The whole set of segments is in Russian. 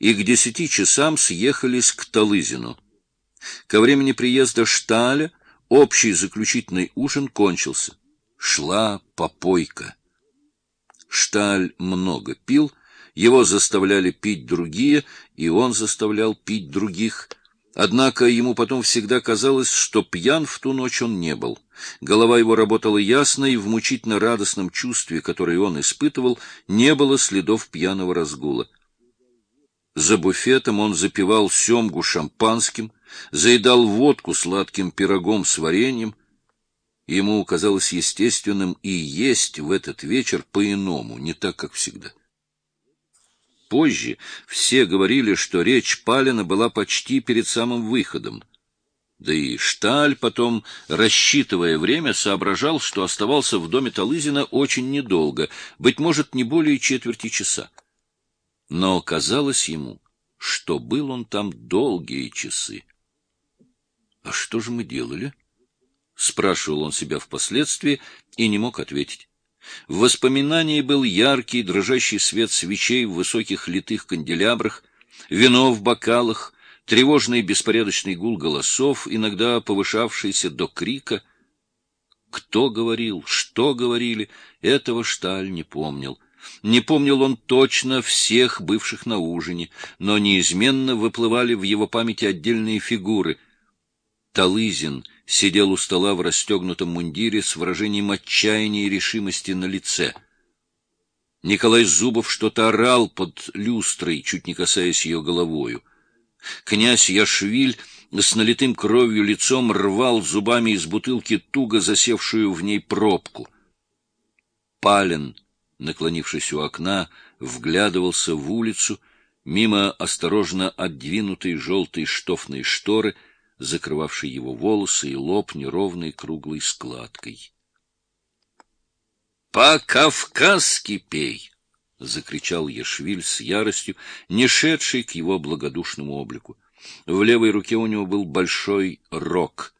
и к десяти часам съехались к Талызину. Ко времени приезда Шталя общий заключительный ужин кончился. Шла попойка. Шталь много пил, его заставляли пить другие, и он заставлял пить других. Однако ему потом всегда казалось, что пьян в ту ночь он не был. Голова его работала ясно, и в мучительно радостном чувстве, которое он испытывал, не было следов пьяного разгула. За буфетом он запивал семгу шампанским, заедал водку сладким пирогом с вареньем. Ему казалось естественным и есть в этот вечер по-иному, не так, как всегда. Позже все говорили, что речь Палина была почти перед самым выходом. Да и Шталь потом, рассчитывая время, соображал, что оставался в доме Талызина очень недолго, быть может, не более четверти часа. Но казалось ему, что был он там долгие часы. — А что же мы делали? — спрашивал он себя впоследствии и не мог ответить. В воспоминании был яркий, дрожащий свет свечей в высоких литых канделябрах, вино в бокалах, тревожный беспорядочный гул голосов, иногда повышавшийся до крика. Кто говорил, что говорили, этого Шталь не помнил. Не помнил он точно всех бывших на ужине, но неизменно выплывали в его памяти отдельные фигуры — Талызин сидел у стола в расстегнутом мундире с выражением отчаяния и решимости на лице. Николай Зубов что-то орал под люстрой, чуть не касаясь ее головою. Князь Яшвиль с налитым кровью лицом рвал зубами из бутылки туго засевшую в ней пробку. Пален, наклонившись у окна, вглядывался в улицу, мимо осторожно отдвинутой желтой штофной шторы — закрывавший его волосы и лоб неровной круглой складкой. «По-кавказски пей!» — закричал Ешвиль с яростью, не шедший к его благодушному облику. В левой руке у него был большой рог.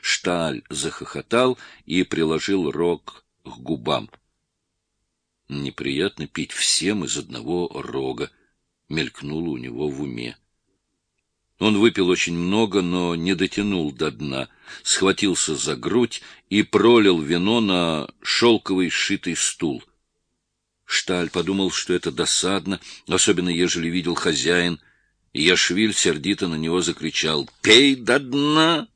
Шталь захохотал и приложил рог к губам. Неприятно пить всем из одного рога, мелькнуло у него в уме. Он выпил очень много, но не дотянул до дна, схватился за грудь и пролил вино на шелковый сшитый стул. Шталь подумал, что это досадно, особенно ежели видел хозяин, Яшвиль сердито на него закричал «Пей до дна!»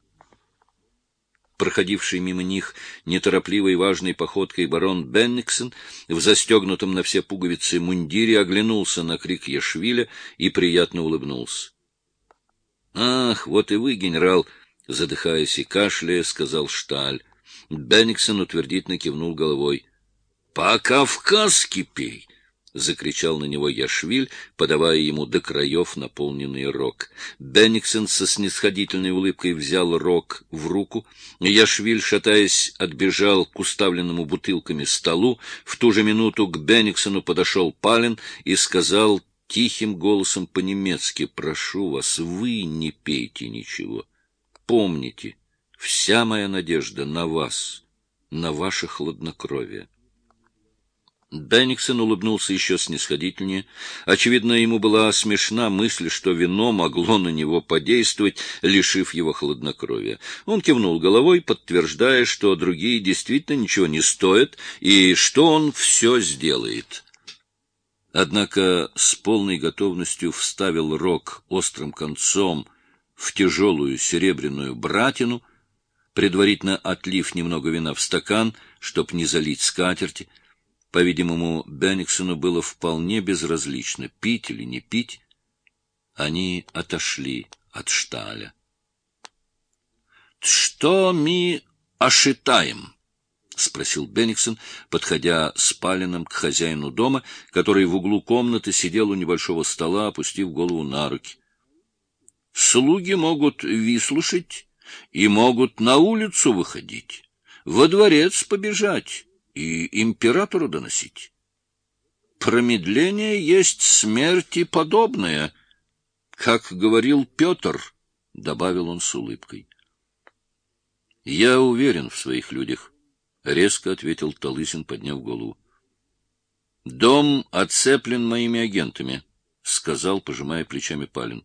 Проходивший мимо них неторопливой важной походкой барон Бенниксон в застегнутом на все пуговицы мундире оглянулся на крик Яшвиля и приятно улыбнулся. — Ах, вот и вы, генерал, — задыхаясь и кашляя, сказал Шталь. Бенниксон утвердительно кивнул головой. — По-кавказски пей! — закричал на него Яшвиль, подавая ему до краев наполненный рог. Бенниксон со снисходительной улыбкой взял рог в руку. Яшвиль, шатаясь, отбежал к уставленному бутылками столу. В ту же минуту к Бенниксону подошел Палин и сказал тихим голосом по-немецки «Прошу вас, вы не пейте ничего. Помните, вся моя надежда на вас, на ваше хладнокровие». Бенниксон улыбнулся еще снисходительнее. Очевидно, ему была смешна мысль, что вино могло на него подействовать, лишив его хладнокровия. Он кивнул головой, подтверждая, что другие действительно ничего не стоят и что он все сделает однако с полной готовностью вставил рог острым концом в тяжелую серебряную братину, предварительно отлив немного вина в стакан, чтоб не залить скатерти. По-видимому, Бенниксону было вполне безразлично, пить или не пить. Они отошли от шталя. — Что мы ошитаем? — спросил Бенниксон, подходя с Палином к хозяину дома, который в углу комнаты сидел у небольшого стола, опустив голову на руки. — Слуги могут выслушать и могут на улицу выходить, во дворец побежать и императору доносить. Промедление есть смерти подобное, как говорил Петр, — добавил он с улыбкой. — Я уверен в своих людях. — резко ответил Талысин, подняв голову. — Дом оцеплен моими агентами, сказал, пожимая плечами Палин.